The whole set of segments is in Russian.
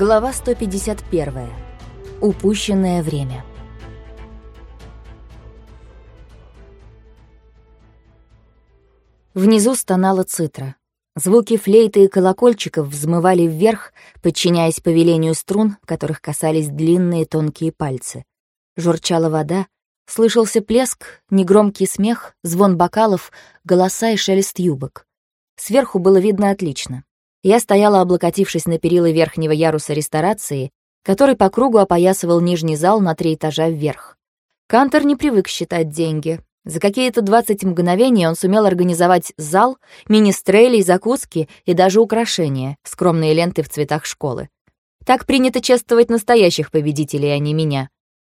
Глава 151. Упущенное время. Внизу стонала цитра. Звуки флейты и колокольчиков взмывали вверх, подчиняясь повелению струн, которых касались длинные тонкие пальцы. Журчала вода, слышался плеск, негромкий смех, звон бокалов, голоса и шелест юбок. Сверху было видно отлично. Я стояла, облокотившись на перила верхнего яруса ресторации, который по кругу опоясывал нижний зал на три этажа вверх. Кантор не привык считать деньги. За какие-то 20 мгновений он сумел организовать зал, мини-стрейли, закуски и даже украшения, скромные ленты в цветах школы. Так принято чествовать настоящих победителей, а не меня.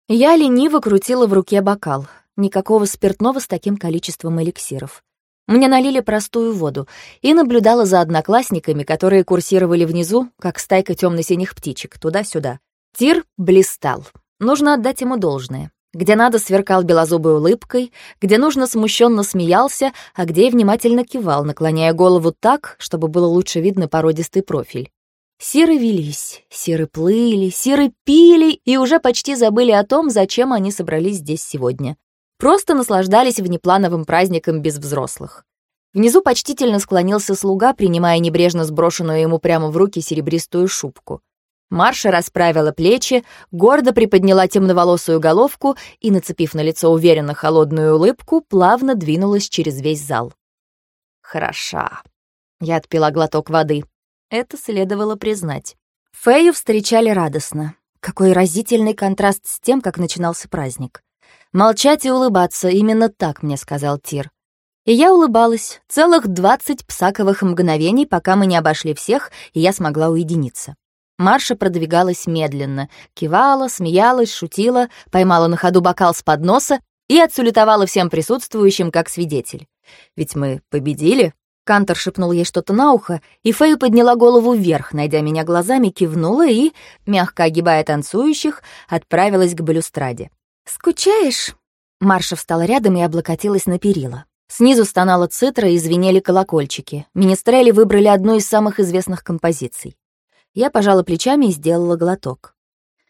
Я лениво крутила в руке бокал. Никакого спиртного с таким количеством эликсиров. Мне налили простую воду и наблюдала за одноклассниками, которые курсировали внизу, как стайка темно-синих птичек, туда-сюда. Тир блистал. Нужно отдать ему должное. Где надо, сверкал белозубой улыбкой, где нужно, смущенно смеялся, а где и внимательно кивал, наклоняя голову так, чтобы было лучше видно породистый профиль. Сиры велись, сиры плыли, сиры пили и уже почти забыли о том, зачем они собрались здесь сегодня. Просто наслаждались внеплановым праздником без взрослых. Внизу почтительно склонился слуга, принимая небрежно сброшенную ему прямо в руки серебристую шубку. Марша расправила плечи, гордо приподняла темноволосую головку и, нацепив на лицо уверенно холодную улыбку, плавно двинулась через весь зал. «Хороша». Я отпила глоток воды. Это следовало признать. Фею встречали радостно. Какой разительный контраст с тем, как начинался праздник. Молчать и улыбаться, именно так мне сказал Тир. И я улыбалась целых двадцать псаковых мгновений, пока мы не обошли всех, и я смогла уединиться. Марша продвигалась медленно, кивала, смеялась, шутила, поймала на ходу бокал с подноса и отсулетовала всем присутствующим как свидетель. «Ведь мы победили?» Кантор шепнул ей что-то на ухо, и Фэй подняла голову вверх, найдя меня глазами, кивнула и, мягко огибая танцующих, отправилась к балюстраде. «Скучаешь?» Марша встала рядом и облокотилась на перила. Снизу стонала цитра и звенели колокольчики. Министрели выбрали одну из самых известных композиций. Я пожала плечами и сделала глоток.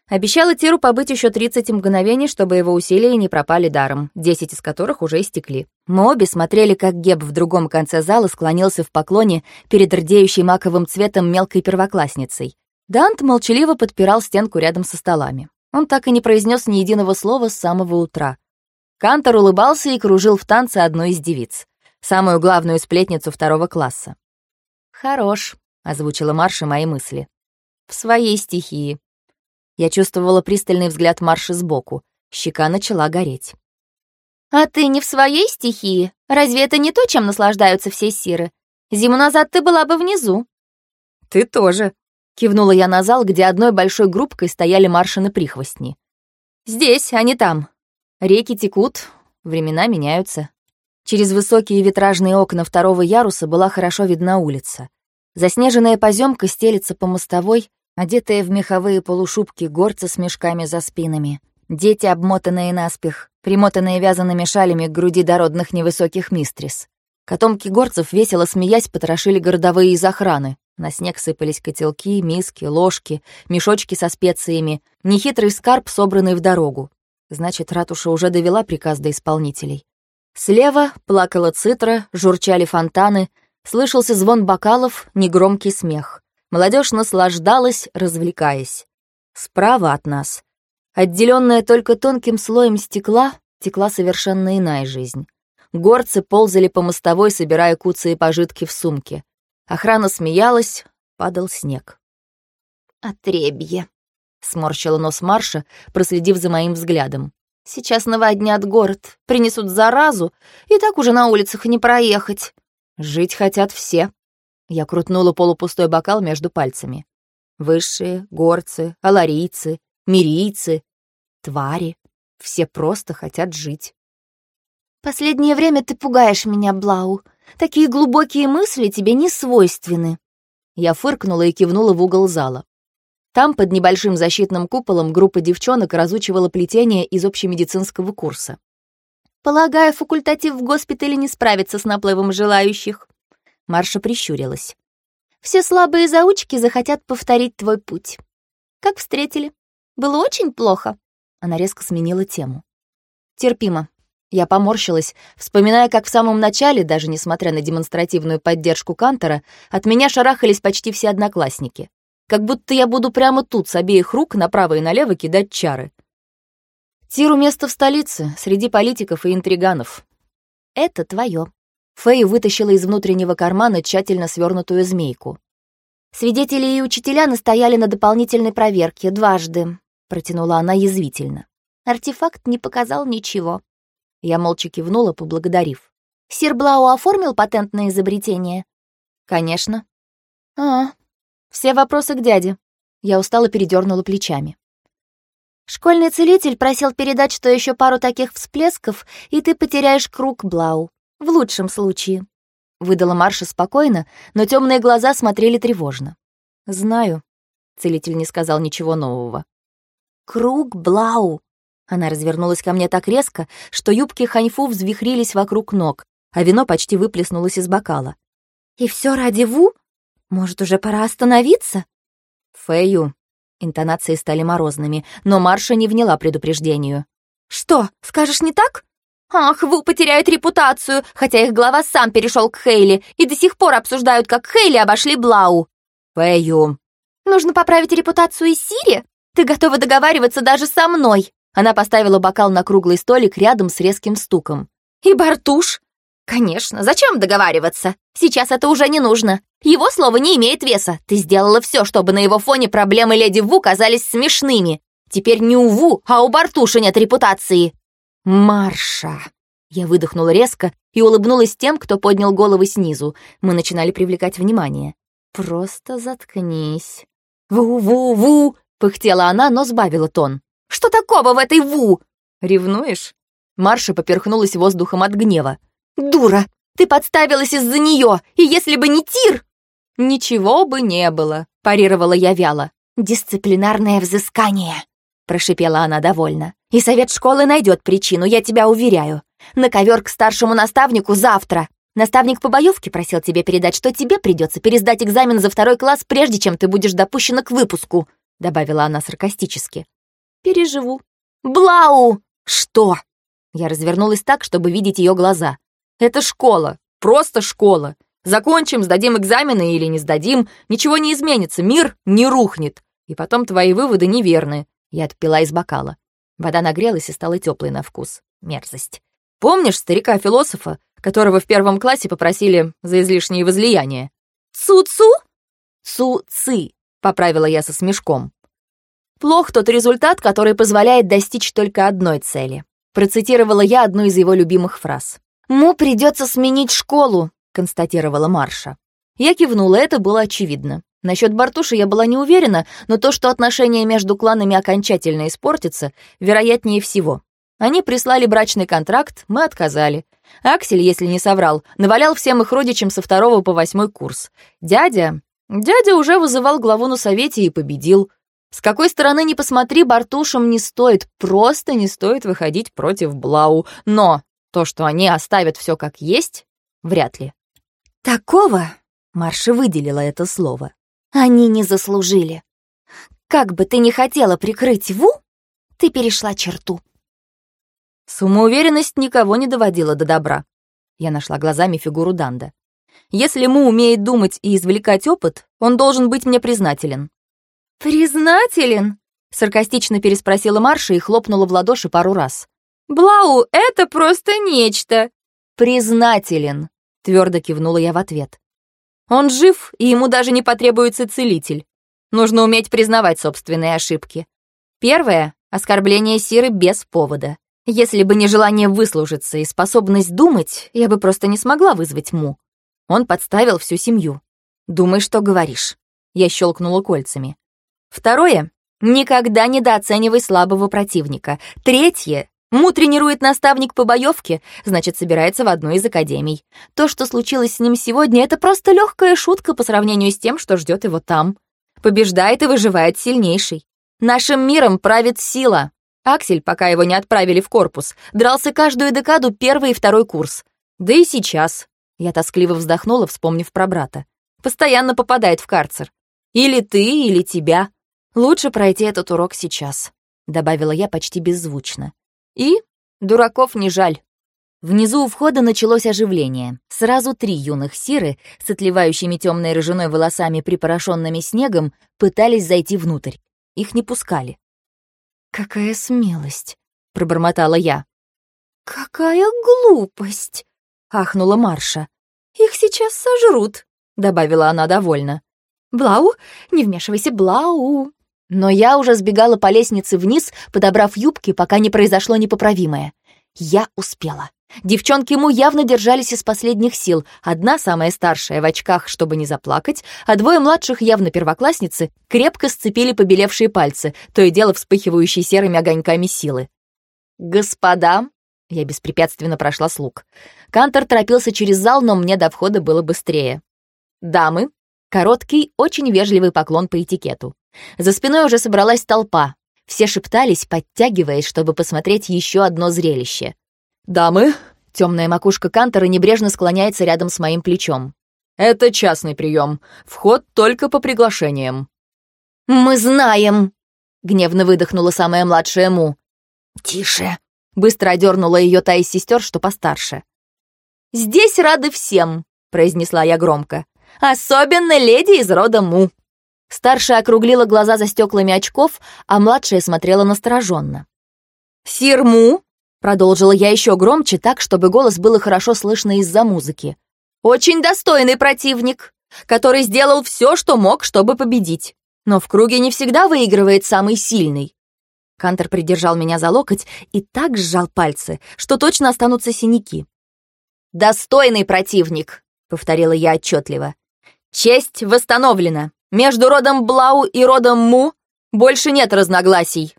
Обещала Тиру побыть еще 30 мгновений, чтобы его усилия не пропали даром, 10 из которых уже истекли. Мы обе смотрели, как Геб в другом конце зала склонился в поклоне перед рдеющей маковым цветом мелкой первоклассницей. Дант молчаливо подпирал стенку рядом со столами. Он так и не произнес ни единого слова с самого утра. Кантор улыбался и кружил в танце одной из девиц, самую главную сплетницу второго класса. «Хорош», — озвучила Марша мои мысли. «В своей стихии». Я чувствовала пристальный взгляд Марши сбоку. Щека начала гореть. «А ты не в своей стихии? Разве это не то, чем наслаждаются все сиры? Зиму назад ты была бы внизу». «Ты тоже», Кивнула я на зал, где одной большой группкой стояли маршины прихвостни. «Здесь, а не там. Реки текут, времена меняются». Через высокие витражные окна второго яруса была хорошо видна улица. Заснеженная поземка стелится по мостовой, одетые в меховые полушубки горцы с мешками за спинами. Дети, обмотанные наспех, примотанные вязаными шалями к груди дородных невысоких мистрис. Котомки горцев, весело смеясь, потрошили городовые из охраны. На снег сыпались котелки, миски, ложки, мешочки со специями, нехитрый скарб, собранный в дорогу. Значит, ратуша уже довела приказ до исполнителей. Слева плакала цитра, журчали фонтаны, слышался звон бокалов, негромкий смех. Молодежь наслаждалась, развлекаясь. Справа от нас, отделенная только тонким слоем стекла, текла совершенно иная жизнь. Горцы ползали по мостовой, собирая куцы пожитки в сумке. Охрана смеялась, падал снег. «Отребье», — сморщила нос Марша, проследив за моим взглядом. «Сейчас наводнят город, принесут заразу, и так уже на улицах не проехать. Жить хотят все». Я крутнула полупустой бокал между пальцами. Высшие, горцы, аларийцы, мирийцы, твари. Все просто хотят жить. «Последнее время ты пугаешь меня, Блау», Такие глубокие мысли тебе не свойственны». Я фыркнула и кивнула в угол зала. Там, под небольшим защитным куполом, группа девчонок разучивала плетение из общемедицинского курса. «Полагаю, факультатив в госпитале не справится с наплывом желающих». Марша прищурилась. «Все слабые заучки захотят повторить твой путь. Как встретили? Было очень плохо». Она резко сменила тему. «Терпимо». Я поморщилась, вспоминая, как в самом начале, даже несмотря на демонстративную поддержку Кантора, от меня шарахались почти все одноклассники. Как будто я буду прямо тут с обеих рук направо и налево кидать чары. Тиру место в столице, среди политиков и интриганов. Это твое. Фэй вытащила из внутреннего кармана тщательно свернутую змейку. Свидетели и учителя настояли на дополнительной проверке дважды, протянула она язвительно. Артефакт не показал ничего. Я молча кивнула, поблагодарив. Сир Блау оформил патентное изобретение? Конечно. А, все вопросы к дяде. Я устало передернула плечами. Школьный целитель просил передать, что еще пару таких всплесков, и ты потеряешь круг Блау. В лучшем случае. Выдала Марша спокойно, но темные глаза смотрели тревожно. Знаю. Целитель не сказал ничего нового. Круг Блау. Она развернулась ко мне так резко, что юбки Ханьфу взвихрились вокруг ног, а вино почти выплеснулось из бокала. «И все ради Ву? Может, уже пора остановиться?» «Фэю». Интонации стали морозными, но Марша не вняла предупреждению. «Что, скажешь не так?» «Ах, Ву потеряют репутацию, хотя их глава сам перешел к Хейли и до сих пор обсуждают, как Хейли обошли Блау». «Фэю». «Нужно поправить репутацию и Сири? Ты готова договариваться даже со мной?» Она поставила бокал на круглый столик рядом с резким стуком. «И Бартуш?» «Конечно, зачем договариваться? Сейчас это уже не нужно. Его слово не имеет веса. Ты сделала все, чтобы на его фоне проблемы леди Ву казались смешными. Теперь не у Ву, а у Бартуша нет репутации». «Марша!» Я выдохнула резко и улыбнулась тем, кто поднял головы снизу. Мы начинали привлекать внимание. «Просто заткнись». «Ву-ву-ву!» — пыхтела она, но сбавила тон. Что такого в этой Ву?» «Ревнуешь?» Марша поперхнулась воздухом от гнева. «Дура! Ты подставилась из-за нее, и если бы не Тир...» «Ничего бы не было», — парировала я вяло. «Дисциплинарное взыскание», — прошипела она довольно. «И совет школы найдет причину, я тебя уверяю. На ковер к старшему наставнику завтра. Наставник по боевке просил тебе передать, что тебе придется пересдать экзамен за второй класс, прежде чем ты будешь допущена к выпуску», — добавила она саркастически. Переживу. Блау! Что? Я развернулась так, чтобы видеть ее глаза. Это школа. Просто школа. Закончим, сдадим экзамены или не сдадим, ничего не изменится, мир не рухнет. И потом твои выводы неверны. Я отпила из бокала. Вода нагрелась и стала теплой на вкус. Мерзость. Помнишь старика-философа, которого в первом классе попросили за излишние возлияния? «Цу-цу?» «Цу-ци», — поправила я со смешком. Плох тот результат, который позволяет достичь только одной цели. Процитировала я одну из его любимых фраз. «Му придется сменить школу», — констатировала Марша. Я кивнула, это было очевидно. Насчет Бартуши я была не уверена, но то, что отношения между кланами окончательно испортятся, вероятнее всего. Они прислали брачный контракт, мы отказали. Аксель, если не соврал, навалял всем их родичам со второго по восьмой курс. Дядя... Дядя уже вызывал главу на совете и победил. С какой стороны ни посмотри, Бартушам не стоит, просто не стоит выходить против Блау. Но то, что они оставят все как есть, вряд ли. Такого, Марша выделила это слово, они не заслужили. Как бы ты ни хотела прикрыть Ву, ты перешла черту. Самоуверенность никого не доводила до добра. Я нашла глазами фигуру Данда. Если Му умеет думать и извлекать опыт, он должен быть мне признателен. «Признателен?» — саркастично переспросила Марша и хлопнула в ладоши пару раз. «Блау, это просто нечто!» «Признателен!» — твердо кивнула я в ответ. «Он жив, и ему даже не потребуется целитель. Нужно уметь признавать собственные ошибки. Первое — оскорбление Сиры без повода. Если бы не желание выслужиться и способность думать, я бы просто не смогла вызвать Му. Он подставил всю семью. Думай, что говоришь. Я щелкнула кольцами. Второе. Никогда недооценивай слабого противника. Третье. Му тренирует наставник по боевке, значит, собирается в одну из академий. То, что случилось с ним сегодня, это просто легкая шутка по сравнению с тем, что ждет его там. Побеждает и выживает сильнейший. Нашим миром правит сила. Аксель, пока его не отправили в корпус, дрался каждую декаду первый и второй курс. Да и сейчас. Я тоскливо вздохнула, вспомнив про брата. Постоянно попадает в карцер. Или ты, или тебя. Лучше пройти этот урок сейчас», — добавила я почти беззвучно. «И дураков не жаль». Внизу у входа началось оживление. Сразу три юных сиры с отливающими темной рыжиной волосами, припорошенными снегом, пытались зайти внутрь. Их не пускали. «Какая смелость!» — пробормотала я. «Какая глупость!» — ахнула Марша. «Их сейчас сожрут», — добавила она довольно. «Блау, не вмешивайся, Блау!» Но я уже сбегала по лестнице вниз, подобрав юбки, пока не произошло непоправимое. Я успела. Девчонки ему явно держались из последних сил. Одна, самая старшая, в очках, чтобы не заплакать, а двое младших, явно первоклассницы, крепко сцепили побелевшие пальцы, то и дело вспыхивающие серыми огоньками силы. «Господа!» — я беспрепятственно прошла слуг. Кантор торопился через зал, но мне до входа было быстрее. «Дамы!» — короткий, очень вежливый поклон по этикету. За спиной уже собралась толпа. Все шептались, подтягиваясь, чтобы посмотреть еще одно зрелище. «Дамы!» — темная макушка Кантора небрежно склоняется рядом с моим плечом. «Это частный прием. Вход только по приглашениям». «Мы знаем!» — гневно выдохнула самая младшая Му. «Тише!» — быстро одернула ее та из сестер, что постарше. «Здесь рады всем!» — произнесла я громко. «Особенно леди из рода Му!» Старшая округлила глаза за стеклами очков, а младшая смотрела настороженно. «Сирму!» — продолжила я еще громче, так, чтобы голос было хорошо слышно из-за музыки. «Очень достойный противник, который сделал все, что мог, чтобы победить. Но в круге не всегда выигрывает самый сильный». Кантер придержал меня за локоть и так сжал пальцы, что точно останутся синяки. «Достойный противник!» — повторила я отчетливо. «Честь восстановлена!» Между родом Блау и родом Му больше нет разногласий.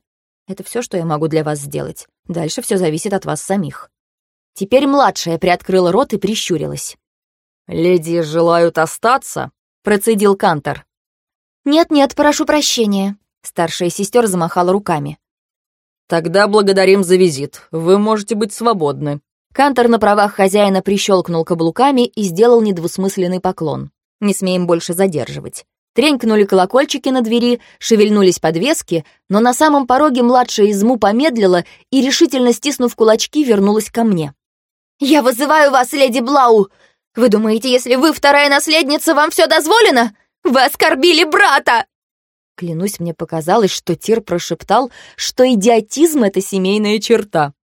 Это все, что я могу для вас сделать. Дальше все зависит от вас самих. Теперь младшая приоткрыла рот и прищурилась. «Леди желают остаться?» — процедил Кантор. «Нет-нет, прошу прощения», — старшая сестер замахала руками. «Тогда благодарим за визит. Вы можете быть свободны». Кантор на правах хозяина прищелкнул каблуками и сделал недвусмысленный поклон. Не смеем больше задерживать. Тренькнули колокольчики на двери, шевельнулись подвески, но на самом пороге младшая изму помедлила и, решительно стиснув кулачки, вернулась ко мне. «Я вызываю вас, леди Блау! Вы думаете, если вы вторая наследница, вам все дозволено? Вы оскорбили брата!» Клянусь, мне показалось, что Тир прошептал, что идиотизм — это семейная черта.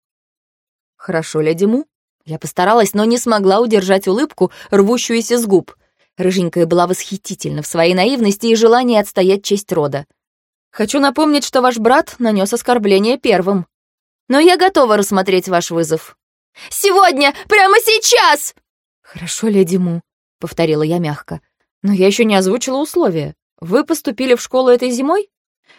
«Хорошо, леди Му». Я постаралась, но не смогла удержать улыбку, рвущуюся с губ. Рыженькая была восхитительна в своей наивности и желании отстоять честь рода. «Хочу напомнить, что ваш брат нанес оскорбление первым. Но я готова рассмотреть ваш вызов». «Сегодня! Прямо сейчас!» «Хорошо, леди Му», — повторила я мягко. «Но я еще не озвучила условия. Вы поступили в школу этой зимой?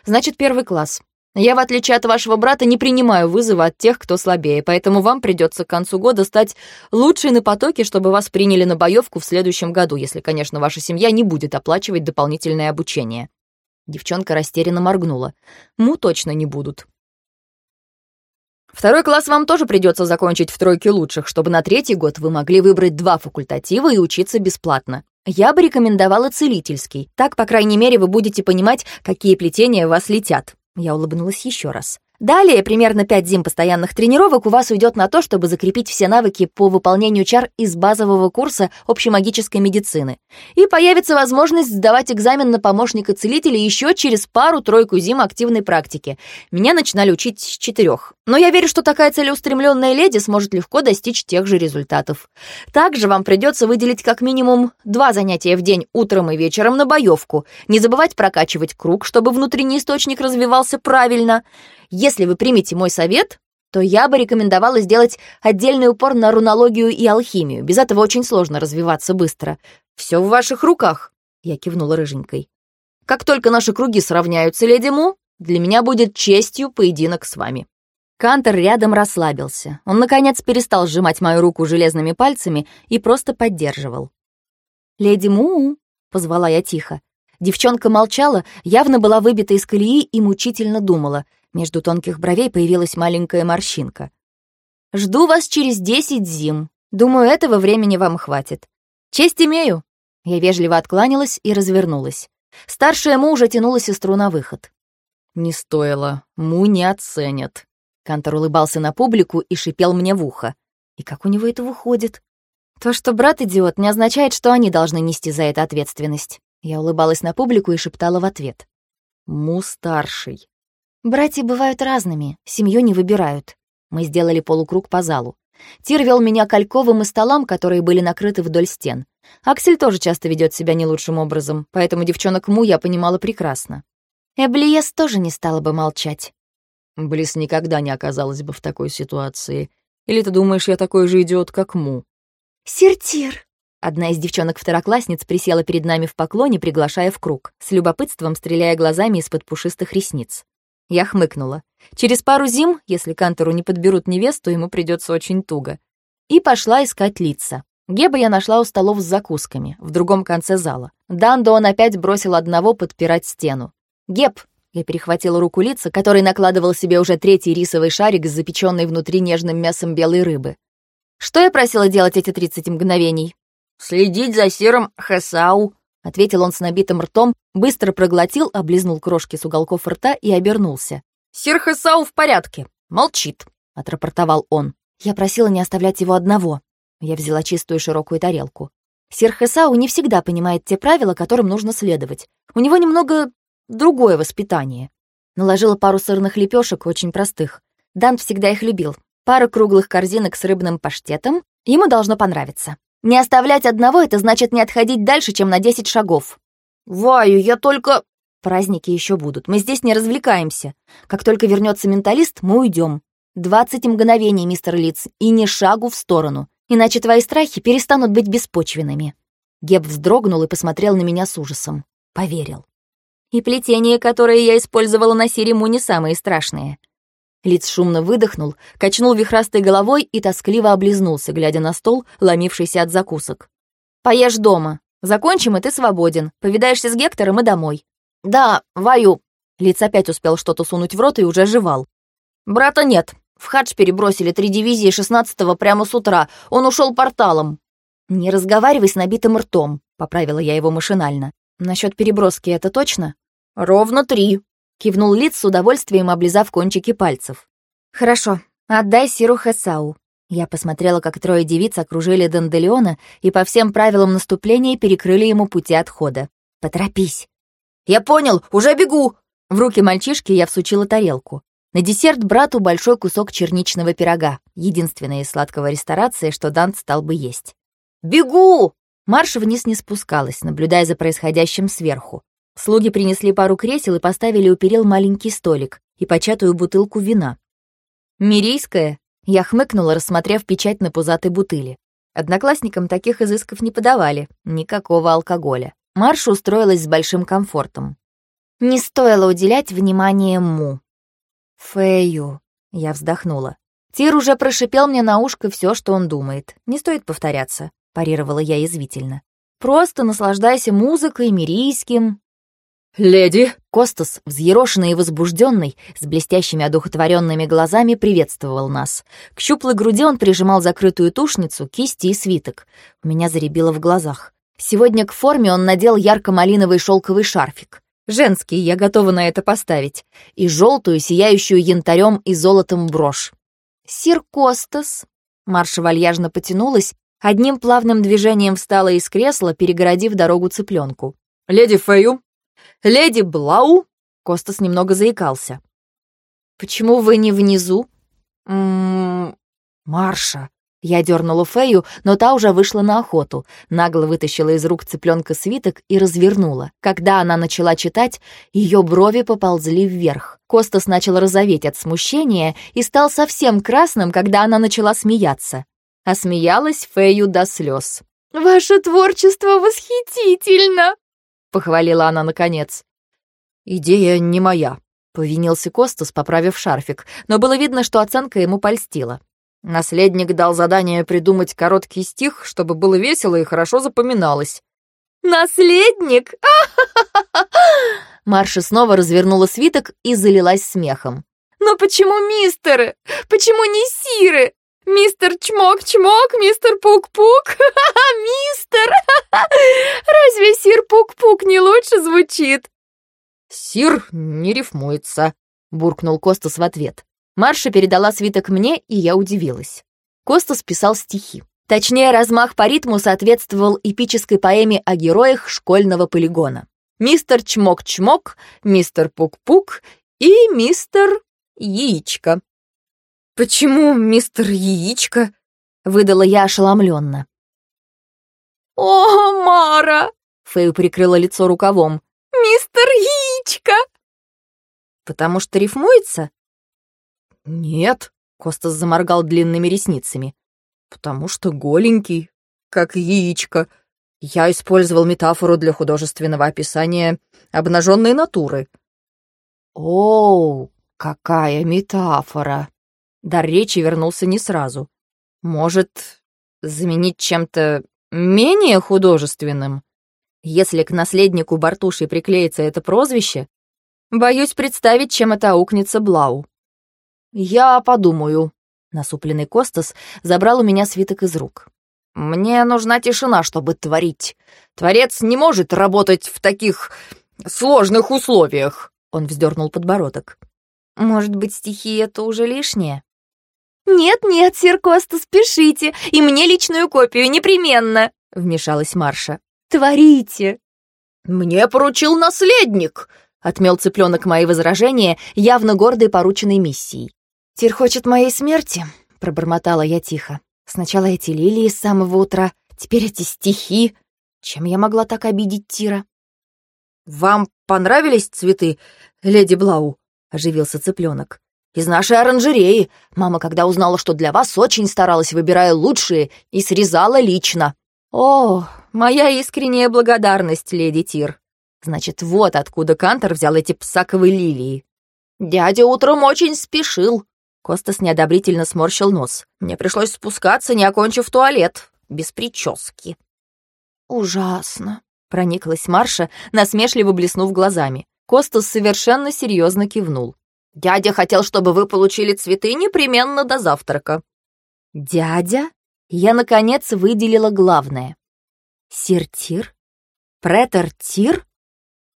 Значит, первый класс. Я, в отличие от вашего брата, не принимаю вызова от тех, кто слабее, поэтому вам придется к концу года стать лучшей на потоке, чтобы вас приняли на боевку в следующем году, если, конечно, ваша семья не будет оплачивать дополнительное обучение». Девчонка растерянно моргнула. «Му точно не будут». Второй класс вам тоже придется закончить в тройке лучших, чтобы на третий год вы могли выбрать два факультатива и учиться бесплатно. Я бы рекомендовала целительский. Так, по крайней мере, вы будете понимать, какие плетения вас летят. Я улыбнулась еще раз. Далее, примерно пять зим постоянных тренировок у вас уйдет на то, чтобы закрепить все навыки по выполнению чар из базового курса общемагической медицины. И появится возможность сдавать экзамен на помощника целителя еще через пару-тройку зим активной практики. Меня начинали учить с четырех. Но я верю, что такая целеустремленная леди сможет легко достичь тех же результатов. Также вам придется выделить как минимум два занятия в день утром и вечером на боевку. Не забывать прокачивать круг, чтобы внутренний источник развивался правильно. Если вы примете мой совет, то я бы рекомендовала сделать отдельный упор на рунологию и алхимию. Без этого очень сложно развиваться быстро. Все в ваших руках, я кивнула рыженькой. Как только наши круги сравняются, леди Му, для меня будет честью поединок с вами. Кантер рядом расслабился. Он, наконец, перестал сжимать мою руку железными пальцами и просто поддерживал. «Леди Му!» — позвала я тихо. Девчонка молчала, явно была выбита из колеи и мучительно думала. Между тонких бровей появилась маленькая морщинка. «Жду вас через десять зим. Думаю, этого времени вам хватит. Честь имею!» Я вежливо откланялась и развернулась. Старшая мужа тянула сестру на выход. «Не стоило. Му не оценят». Кантор улыбался на публику и шипел мне в ухо. И как у него это выходит? То, что брат идиот, не означает, что они должны нести за это ответственность. Я улыбалась на публику и шептала в ответ. Му старший. Братья бывают разными, семью не выбирают. Мы сделали полукруг по залу. Тир вел меня к альковым и столам, которые были накрыты вдоль стен. Аксель тоже часто ведет себя не лучшим образом, поэтому девчонок Му я понимала прекрасно. Эблиес тоже не стала бы молчать. Близ никогда не оказалась бы в такой ситуации. Или ты думаешь, я такой же идиот, как Му? Сиртир! Одна из девчонок-второклассниц присела перед нами в поклоне, приглашая в круг, с любопытством стреляя глазами из-под пушистых ресниц. Я хмыкнула. Через пару зим, если Кантору не подберут невесту, ему придется очень туго. И пошла искать лица. Геба я нашла у столов с закусками, в другом конце зала. Дандо он опять бросил одного подпирать стену. «Геб!» — я перехватила руку лица, который накладывал себе уже третий рисовый шарик с запеченной внутри нежным мясом белой рыбы. «Что я просила делать эти 30 мгновений?» «Следить за серым Хесау», — ответил он с набитым ртом, быстро проглотил, облизнул крошки с уголков рта и обернулся. «Сир Хесау в порядке. Молчит», — отрапортовал он. Я просила не оставлять его одного. Я взяла чистую широкую тарелку. Сир Хесау не всегда понимает те правила, которым нужно следовать. У него немного другое воспитание. Наложила пару сырных лепешек, очень простых. Дан всегда их любил. Пара круглых корзинок с рыбным паштетом. Ему должно понравиться. Не оставлять одного — это значит не отходить дальше, чем на 10 шагов. «Ваю, я только...» Праздники еще будут. Мы здесь не развлекаемся. Как только вернется менталист, мы уйдем. Двадцать мгновений, мистер Лиц, и ни шагу в сторону. Иначе твои страхи перестанут быть беспочвенными. Геб вздрогнул и посмотрел на меня с ужасом. Поверил. И плетения, которые я использовала на Сириму, не самые страшные. Лиц шумно выдохнул, качнул вихрастой головой и тоскливо облизнулся, глядя на стол, ломившийся от закусок. «Поешь дома. Закончим, и ты свободен. Повидаешься с Гектором и домой». «Да, Ваю». Лиц опять успел что-то сунуть в рот и уже жевал. «Брата нет. В хадж перебросили три дивизии шестнадцатого прямо с утра. Он ушел порталом». «Не разговаривай с набитым ртом», — поправила я его машинально. «Насчет переброски это точно?» «Ровно три», — кивнул Лиц с удовольствием, облизав кончики пальцев. «Хорошо, отдай Сиру Хесау». Я посмотрела, как трое девиц окружили Данделеона и по всем правилам наступления перекрыли ему пути отхода. «Поторопись». «Я понял, уже бегу!» В руки мальчишки я всучила тарелку. На десерт брату большой кусок черничного пирога, единственная из сладкого ресторации, что Дант стал бы есть. «Бегу!» Марша вниз не спускалась, наблюдая за происходящим сверху. Слуги принесли пару кресел и поставили у перил маленький столик и початую бутылку вина. «Мирийская?» Я хмыкнула, рассмотрев печать на пузатой бутыли. Одноклассникам таких изысков не подавали, никакого алкоголя. Марша устроилась с большим комфортом. Не стоило уделять внимание Му. «Фэю», — я вздохнула. Тир уже прошипел мне на ушко все, что он думает. Не стоит повторяться, парировала я язвительно. Просто наслаждайся музыкой, мирийским, «Леди!» Костас, взъерошенный и возбужденный, с блестящими одухотворенными глазами, приветствовал нас. К щуплой груди он прижимал закрытую тушницу, кисти и свиток. У меня заребило в глазах. Сегодня к форме он надел ярко-малиновый шелковый шарфик. Женский, я готова на это поставить. И желтую, сияющую янтарем и золотом брошь. «Сир Костас!» Марша вальяжно потянулась, одним плавным движением встала из кресла, перегородив дорогу цыпленку. «Леди Фэю, «Леди Блау?» Костас немного заикался. «Почему вы не внизу?» «М-м-м...» «Марша!» Я дернула Фею, но та уже вышла на охоту, нагло вытащила из рук цыпленка свиток и развернула. Когда она начала читать, ее брови поползли вверх. Костас начал розоветь от смущения и стал совсем красным, когда она начала смеяться. А смеялась Фею до слез. «Ваше творчество восхитительно!» Похвалила она наконец. «Идея не моя», — повинился Костас, поправив шарфик, но было видно, что оценка ему польстила. Наследник дал задание придумать короткий стих, чтобы было весело и хорошо запоминалось. «Наследник? Марша снова развернула свиток и залилась смехом. «Но почему мистеры? Почему не сиры? Мистер Чмок-Чмок, мистер Пук-Пук, мистер! Разве сир Пук-Пук не лучше звучит? «Сир не рифмуется», — буркнул Костас в ответ. Марша передала свиток мне, и я удивилась. Костас писал стихи. Точнее, размах по ритму соответствовал эпической поэме о героях школьного полигона. Мистер Чмок-Чмок, мистер Пук-Пук и мистер Яичко. «Почему мистер Яичко?» — выдала я ошеломленно. «О, Мара!» — Фэй прикрыла лицо рукавом. «Мистер Яичко!» «Потому что рифмуется?» «Нет», — Костас заморгал длинными ресницами. «Потому что голенький, как яичко. Я использовал метафору для художественного описания обнаженной натуры». «Оу, какая метафора!» Дар речи вернулся не сразу. «Может, заменить чем-то менее художественным? Если к наследнику Бартуши приклеится это прозвище, боюсь представить, чем это аукнется Блау». «Я подумаю». Насупленный Костас забрал у меня свиток из рук. «Мне нужна тишина, чтобы творить. Творец не может работать в таких сложных условиях», — он вздернул подбородок. «Может быть, стихи — это уже лишнее?» «Нет-нет, сир Костас, спешите, и мне личную копию непременно», — вмешалась Марша. «Творите!» «Мне поручил наследник», — отмел цыпленок мои возражения, явно гордой порученной миссией. «Тир хочет моей смерти», — пробормотала я тихо. «Сначала эти лилии с самого утра, теперь эти стихи. Чем я могла так обидеть Тира?» «Вам понравились цветы, леди Блау?» — оживился цыпленок. «Из нашей оранжереи. Мама, когда узнала, что для вас, очень старалась, выбирая лучшие, и срезала лично». «О, моя искренняя благодарность, леди Тир. Значит, вот откуда Кантор взял эти псаковые лилии. Дядя утром очень спешил. Костас неодобрительно сморщил нос. Мне пришлось спускаться, не окончив туалет, без прически. «Ужасно», — прониклась Марша, насмешливо блеснув глазами. Костас совершенно серьезно кивнул. «Дядя хотел, чтобы вы получили цветы непременно до завтрака». «Дядя?» Я, наконец, выделила главное. «Сир-тир? Претор-тир?»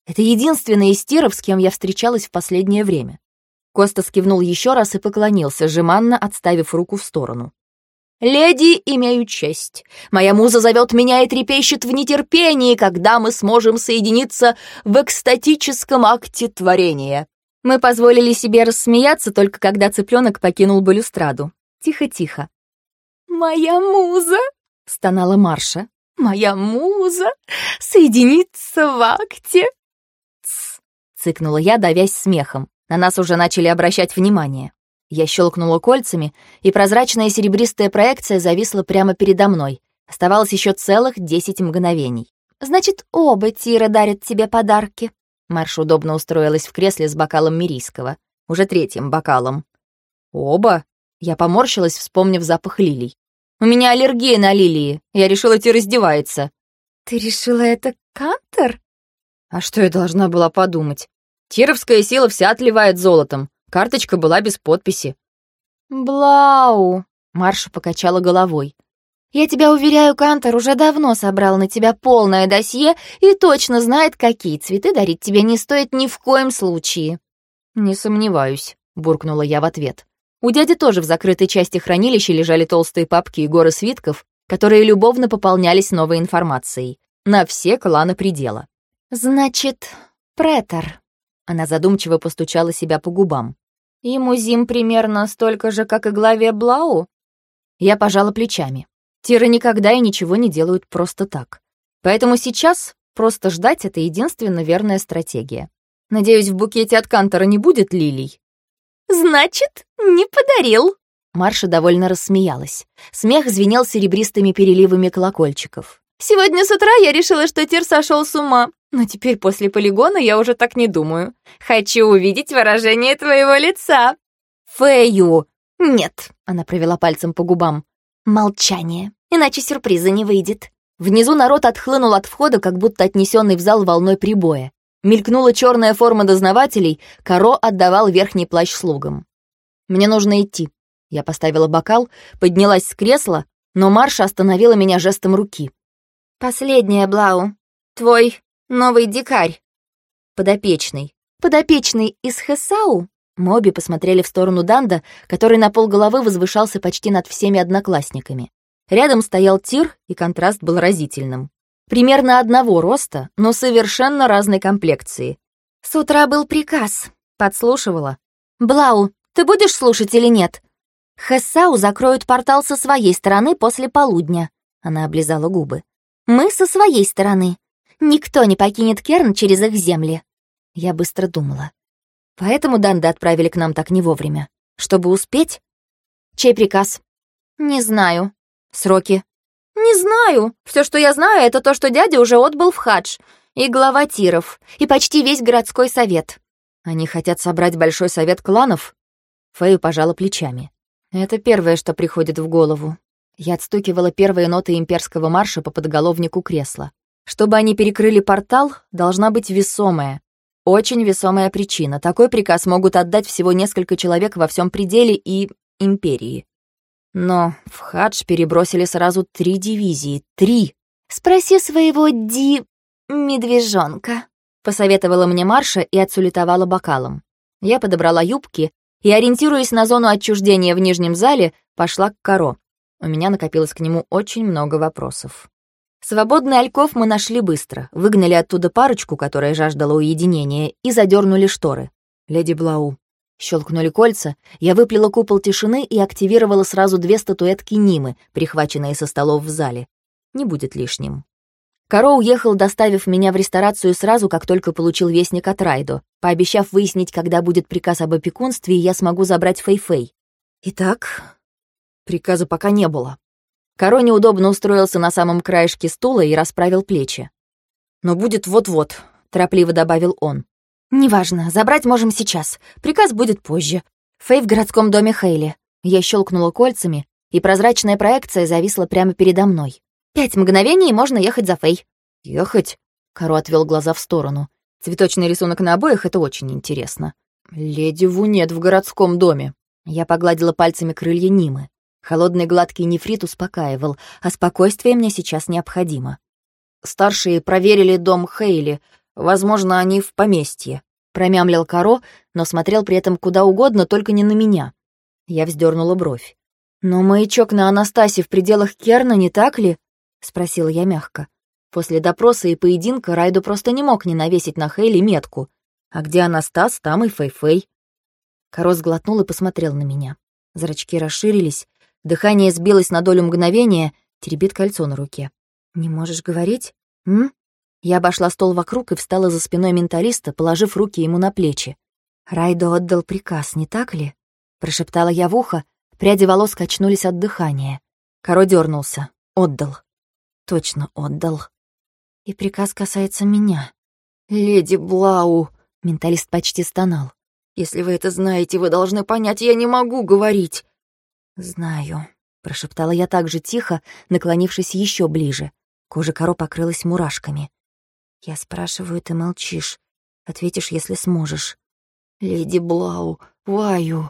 Это единственный из тиров, с кем я встречалась в последнее время. Костас кивнул еще раз и поклонился, жеманно отставив руку в сторону. «Леди, имею честь. Моя муза зовет меня и трепещет в нетерпении, когда мы сможем соединиться в экстатическом акте творения». Мы позволили себе рассмеяться, только когда цыпленок покинул балюстраду. Тихо-тихо. «Моя муза!» — стонала Марша. «Моя муза соединится в акте!» «Тсс!» — цыкнула я, давясь смехом. На нас уже начали обращать внимание. Я щелкнула кольцами, и прозрачная серебристая проекция зависла прямо передо мной. Оставалось еще целых десять мгновений. «Значит, оба Тира дарят тебе подарки». Марша удобно устроилась в кресле с бокалом мирийского. Уже третьим бокалом. «Оба?» Я поморщилась, вспомнив запах лилий. «У меня аллергия на лилии. Я решила, Тир раздевается». «Ты решила, это Кантер?» А что я должна была подумать? Тировская сила вся отливает золотом. Карточка была без подписи. «Блау!» — Марша покачала головой. «Я тебя уверяю, Кантор уже давно собрал на тебя полное досье и точно знает, какие цветы дарить тебе не стоит ни в коем случае». «Не сомневаюсь», — буркнула я в ответ. У дяди тоже в закрытой части хранилища лежали толстые папки и горы свитков, которые любовно пополнялись новой информацией. На все кланы предела. «Значит, претор», она задумчиво постучала себя по губам. «Ему зим примерно столько же, как и главе Блау?» Я пожала плечами. Тиры никогда и ничего не делают просто так. Поэтому сейчас просто ждать — это единственно верная стратегия. Надеюсь, в букете от Кантора не будет лилий. «Значит, не подарил!» Марша довольно рассмеялась. Смех звенел серебристыми переливами колокольчиков. «Сегодня с утра я решила, что Тир сошел с ума. Но теперь после полигона я уже так не думаю. Хочу увидеть выражение твоего лица. Фэю. Нет, она провела пальцем по губам. Молчание, иначе сюрприза не выйдет. Внизу народ отхлынул от входа, как будто отнесенный в зал волной прибоя. Мелькнула черная форма дознавателей, Каро отдавал верхний плащ слугам. «Мне нужно идти». Я поставила бокал, поднялась с кресла, но Марша остановила меня жестом руки. «Последняя, Блау. Твой новый дикарь». подопечный. Подопечный из Хесау? Мы обе посмотрели в сторону Данда, который на полголовы возвышался почти над всеми одноклассниками. Рядом стоял Тир, и контраст был разительным. Примерно одного роста, но совершенно разной комплекции. «С утра был приказ», — подслушивала. «Блау, ты будешь слушать или нет?» «Хессау закроют портал со своей стороны после полудня», — она облизала губы. «Мы со своей стороны. Никто не покинет Керн через их земли». Я быстро думала. Поэтому Данда отправили к нам так не вовремя. Чтобы успеть? Чей приказ? Не знаю. Сроки? Не знаю. Все, что я знаю, это то, что дядя уже отбыл в хадж. И глава Тиров. И почти весь городской совет. Они хотят собрать большой совет кланов? Фэй пожала плечами. Это первое, что приходит в голову. Я отстукивала первые ноты имперского марша по подголовнику кресла. Чтобы они перекрыли портал, должна быть весомая, очень весомая причина. Такой приказ могут отдать всего несколько человек во всем пределе и империи. Но в Хадж перебросили сразу три дивизии. Три! «Спроси своего Ди... медвежонка», — посоветовала мне Марша и отсулетовала бокалом. Я подобрала юбки и, ориентируясь на зону отчуждения в нижнем зале, пошла к Каро. У меня накопилось к нему очень много вопросов. Свободный альков мы нашли быстро, выгнали оттуда парочку, которая жаждала уединения, и задернули шторы. «Леди Блау». Щелкнули кольца, я выплела купол тишины и активировала сразу две статуэтки Нимы, прихваченные со столов в зале. Не будет лишним. Каро уехал, доставив меня в ресторацию сразу, как только получил вестник от Райдо, пообещав выяснить, когда будет приказ об опекунстве, и я смогу забрать Фэй-Фэй. Итак, приказа пока не было. Коро неудобно устроился на самом краешке стула и расправил плечи. «Но будет вот-вот», — торопливо добавил он. «Неважно, забрать можем сейчас. Приказ будет позже. Фэй в городском доме Хейли». Я щелкнула кольцами, и прозрачная проекция зависла прямо передо мной. «Пять мгновений, и можно ехать за Фэй». «Ехать?» — Каро отвел глаза в сторону. «Цветочный рисунок на обоих — это очень интересно». «Леди Ву нет в городском доме». Я погладила пальцами крылья Нимы. Холодный гладкий нефрит успокаивал, а спокойствие мне сейчас необходимо. Старшие проверили дом Хейли. Возможно, они в поместье. Промямлил Каро, но смотрел при этом куда угодно, только не на меня. Я вздернула бровь. «Но маячок на Анастасе в пределах Керна, не так ли?» — спросила я мягко. После допроса и поединка Райду просто не мог не навесить на Хейли метку. А где Анастас, там и Фэй-Фэй. Каро сглотнул и посмотрел на меня. Зрачки расширились, Дыхание сбилось на долю мгновения, теребит кольцо на руке. «Не можешь говорить? М?» Я обошла стол вокруг и встала за спиной менталиста, положив руки ему на плечи. «Райдо отдал приказ, не так ли?» Прошептала я в ухо, пряди волос качнулись от дыхания. Коро дернулся. «Отдал. Точно отдал. И приказ касается меня». «Леди Блау!» — менталист почти стонал. «Если вы это знаете, вы должны понять, я не могу говорить. «Знаю», — прошептала я так же тихо, наклонившись еще ближе. Кожа коро покрылась мурашками. «Я спрашиваю, ты молчишь. Ответишь, если сможешь». «Леди Блау, Ваю...»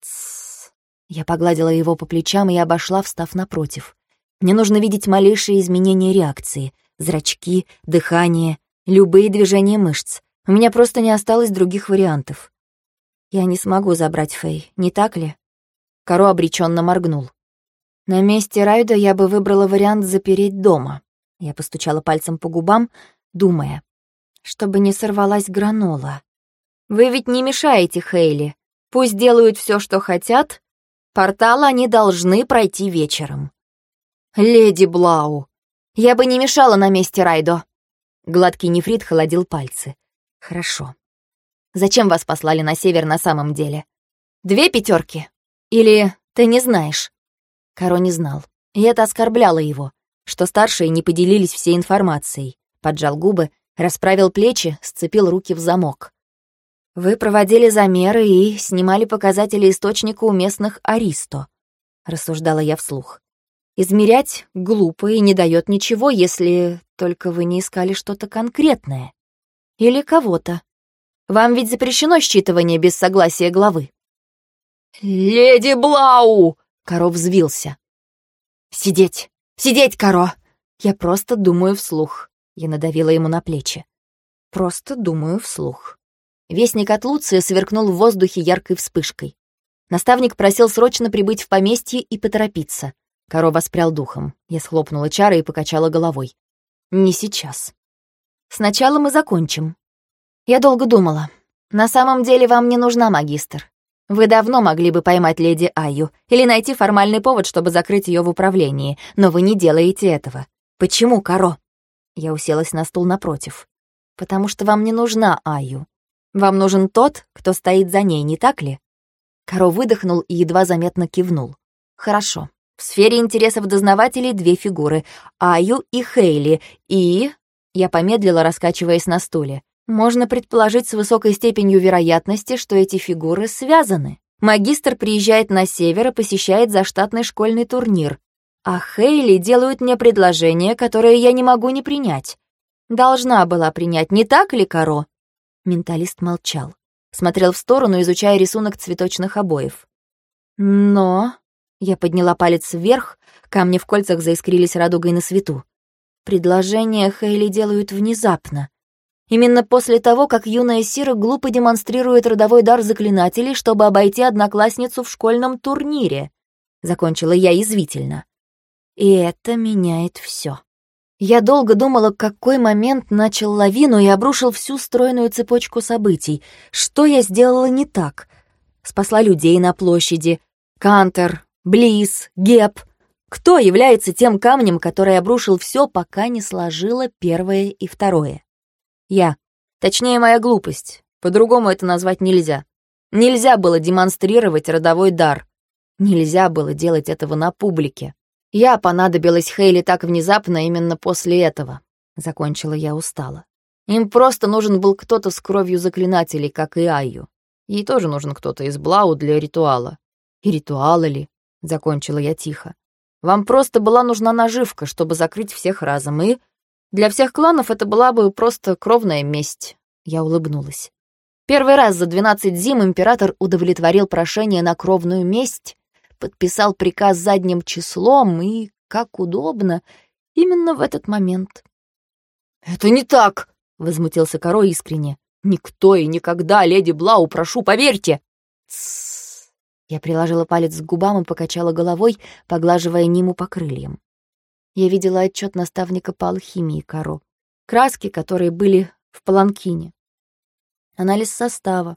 «Тссс». Я погладила его по плечам и обошла, встав напротив. Мне нужно видеть малейшие изменения реакции. Зрачки, дыхание, любые движения мышц. У меня просто не осталось других вариантов. Я не смогу забрать Фэй, не так ли? Каро обреченно моргнул. На месте Райда я бы выбрала вариант запереть дома. Я постучала пальцем по губам, думая, чтобы не сорвалась гранола. Вы ведь не мешаете Хейли. Пусть делают все, что хотят. Портал они должны пройти вечером. Леди Блау, я бы не мешала на месте Райдо. Гладкий нефрит холодил пальцы. Хорошо. Зачем вас послали на север на самом деле? Две пятерки? Или ты не знаешь?» Каро не знал. И это оскорбляло его, что старшие не поделились всей информацией. Поджал губы, расправил плечи, сцепил руки в замок. «Вы проводили замеры и снимали показатели источника у местных Аристо», — рассуждала я вслух. «Измерять глупо и не дает ничего, если только вы не искали что-то конкретное. Или кого-то. Вам ведь запрещено считывание без согласия главы». «Леди Блау!» — Коро взвился. «Сидеть! Сидеть, Коро!» Я просто думаю вслух. Я надавила ему на плечи. Просто думаю вслух. Вестник от Луция сверкнул в воздухе яркой вспышкой. Наставник просил срочно прибыть в поместье и поторопиться. Коро воспрял духом. Я схлопнула чары и покачала головой. Не сейчас. Сначала мы закончим. Я долго думала. На самом деле вам не нужна магистр. Вы давно могли бы поймать леди Аю или найти формальный повод, чтобы закрыть ее в управлении, но вы не делаете этого. Почему, Каро? Я уселась на стул напротив. Потому что вам не нужна Аю. Вам нужен тот, кто стоит за ней, не так ли? Каро выдохнул и едва заметно кивнул. Хорошо. В сфере интересов дознавателей две фигуры — Аю и Хейли, и... Я помедлила, раскачиваясь на стуле. Можно предположить с высокой степенью вероятности, что эти фигуры связаны. Магистр приезжает на север и посещает заштатный школьный турнир, а Хейли делают мне предложение, которое я не могу не принять. Должна была принять, не так ли, Каро? Менталист молчал. Смотрел в сторону, изучая рисунок цветочных обоев. Но... Я подняла палец вверх, камни в кольцах заискрились радугой на свету. Предложение Хейли делают внезапно. Именно после того, как юная Сира глупо демонстрирует родовой дар заклинателей, чтобы обойти одноклассницу в школьном турнире. Закончила я язвительно. И это меняет все. Я долго думала, какой момент начал лавину и обрушил всю стройную цепочку событий. Что я сделала не так? Спасла людей на площади. Кантер, Близ, Геп. Кто является тем камнем, который обрушил все, пока не сложила первое и второе? Я. Точнее, моя глупость. По-другому это назвать нельзя. Нельзя было демонстрировать родовой дар. Нельзя было делать этого на публике. Я понадобилась Хейли так внезапно именно после этого. Закончила я устало. Им просто нужен был кто-то с кровью заклинателей, как и Айю. Ей тоже нужен кто-то из Блау для ритуала. И ритуала ли? Закончила я тихо. Вам просто была нужна наживка, чтобы закрыть всех разом, и для всех кланов это была бы просто кровная месть. Я улыбнулась. Первый раз за 12 зим император удовлетворил прошение на кровную месть, подписал приказ задним числом и, как удобно, именно в этот момент. «Это не так!» — возмутился Коро искренне. «Никто и никогда, леди Блау, прошу, поверьте!» «Тссс!» Я приложила палец к губам и покачала головой, поглаживая Ниму по крыльям я видела отчет наставника по алхимии Каро. Краски, которые были в паланкине. Анализ состава.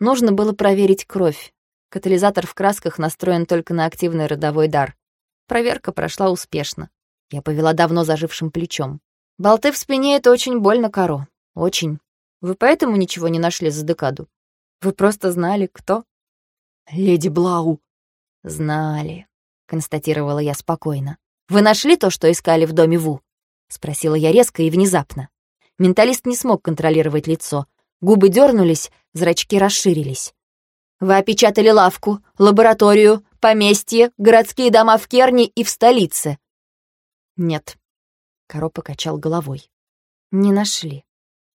Нужно было проверить кровь. Катализатор в красках настроен только на активный родовой дар. Проверка прошла успешно. Я повела давно зажившим плечом. Болты в спине — это очень больно, Каро. Очень. Вы поэтому ничего не нашли за декаду? Вы просто знали, кто? Леди Блау. Знали, констатировала я спокойно. «Вы нашли то, что искали в доме Ву?» — спросила я резко и внезапно. Менталист не смог контролировать лицо. Губы дернулись, зрачки расширились. «Вы опечатали лавку, лабораторию, поместье, городские дома в Керне и в столице». «Нет», — Коро покачал головой. «Не нашли.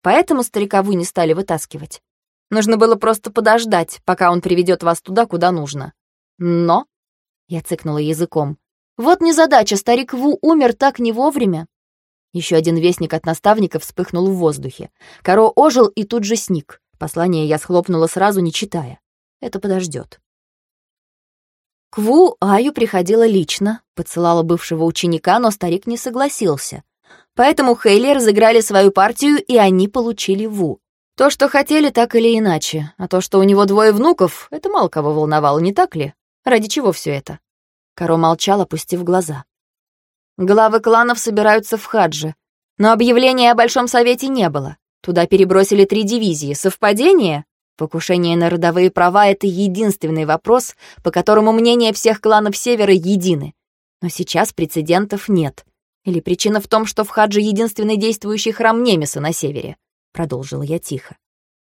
Поэтому старика Ву не стали вытаскивать. Нужно было просто подождать, пока он приведет вас туда, куда нужно. Но...» — я цыкнула языком. Вот незадача, старик Ву умер так не вовремя. Еще один вестник от наставника вспыхнул в воздухе. Коро ожил и тут же сник. Послание я схлопнула сразу, не читая. Это подождет. К Ву Аю приходила лично, подсылала бывшего ученика, но старик не согласился. Поэтому Хейли разыграли свою партию, и они получили Ву. То, что хотели, так или иначе. А то, что у него двое внуков, это мало кого волновало, не так ли? Ради чего все это? Каро молчал, опустив глаза. Главы кланов собираются в Хадже, но объявления о Большом Совете не было. Туда перебросили три дивизии. Совпадение? Покушение на родовые права — это единственный вопрос, по которому мнения всех кланов Севера едины. Но сейчас прецедентов нет. Или причина в том, что в Хадже единственный действующий храм Немеса на севере. Продолжила я тихо.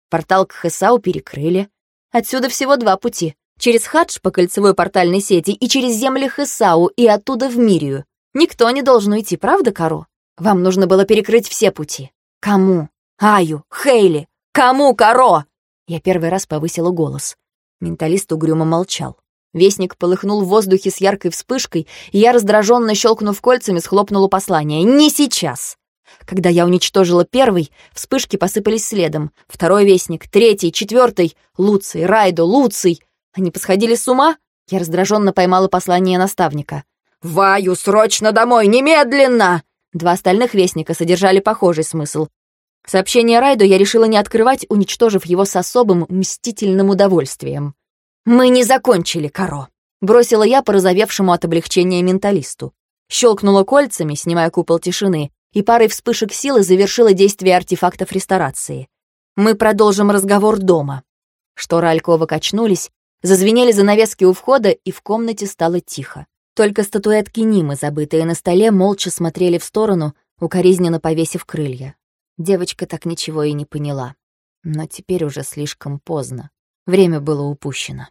Портал к Хесау перекрыли. Отсюда всего два пути. Через Хадж по кольцевой портальной сети и через земли Хесау и оттуда в Мирию. Никто не должен уйти, правда, Каро? Вам нужно было перекрыть все пути. Кому? Аю, Хейли. Кому, Каро? Я первый раз повысила голос. Менталист угрюмо молчал. Вестник полыхнул в воздухе с яркой вспышкой, и я, раздраженно щелкнув кольцами, схлопнула послание. «Не сейчас! Когда я уничтожила первый, вспышки посыпались следом. Второй вестник, третий, четвертый. Луций, Райдо, Луций. Они посходили с ума? Я раздраженно поймала послание наставника. «Ваю, срочно домой, немедленно!» Два остальных вестника содержали похожий смысл. Сообщение Райду я решила не открывать, уничтожив его с особым мстительным удовольствием. «Мы не закончили, Каро!» — бросила я порозовевшему от облегчения менталисту. Щелкнула кольцами, снимая купол тишины, и парой вспышек силы завершила действие артефактов ресторации. Мы продолжим разговор дома. Шторы Алькова качнулись, зазвенели занавески у входа, и в комнате стало тихо. Только статуэтки Нимы, забытые на столе, молча смотрели в сторону, укоризненно повесив крылья. Девочка так ничего и не поняла. Но теперь уже слишком поздно. Время было упущено.